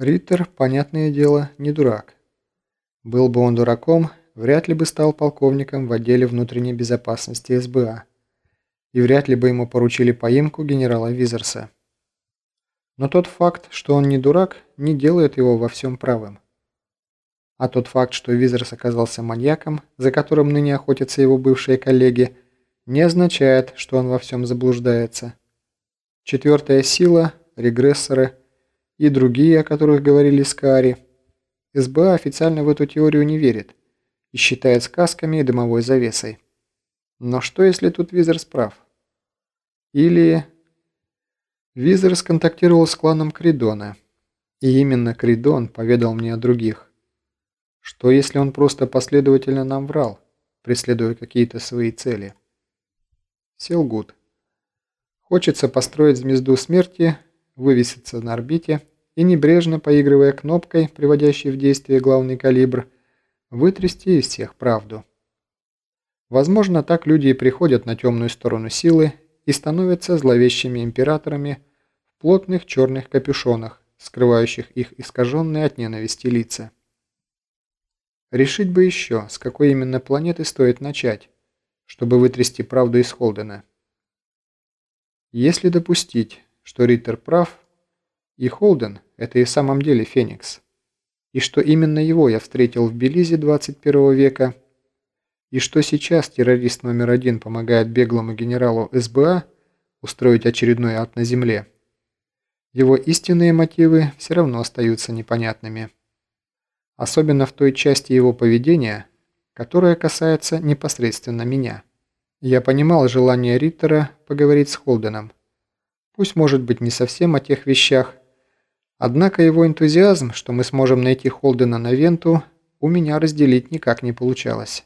Риттер, понятное дело, не дурак. Был бы он дураком, вряд ли бы стал полковником в отделе внутренней безопасности СБА. И вряд ли бы ему поручили поимку генерала Визерса. Но тот факт, что он не дурак, не делает его во всем правым. А тот факт, что Визерс оказался маньяком, за которым ныне охотятся его бывшие коллеги, не означает, что он во всем заблуждается. Четвертая сила, регрессоры и другие, о которых говорили Скари, СБА официально в эту теорию не верит и считает сказками и дымовой завесой. Но что, если тут Визерс прав? Или... Визер сконтактировал с кланом Кридона, и именно Кридон поведал мне о других. Что, если он просто последовательно нам врал, преследуя какие-то свои цели? Селгут. Хочется построить звезду смерти, вывеситься на орбите и, небрежно поигрывая кнопкой, приводящей в действие главный калибр, вытрясти из всех правду. Возможно, так люди и приходят на темную сторону силы и становятся зловещими императорами в плотных черных капюшонах, скрывающих их искаженные от ненависти лица. Решить бы еще, с какой именно планеты стоит начать, чтобы вытрясти правду из Холдена. Если допустить, что Риттер прав, и Холден – это и в самом деле Феникс, и что именно его я встретил в Белизе 21 века, и что сейчас террорист номер один помогает беглому генералу СБА устроить очередной ад на Земле, его истинные мотивы все равно остаются непонятными. Особенно в той части его поведения, которая касается непосредственно меня. Я понимал желание Риттера поговорить с Холденом. Пусть может быть не совсем о тех вещах, однако его энтузиазм, что мы сможем найти Холдена на Венту, у меня разделить никак не получалось.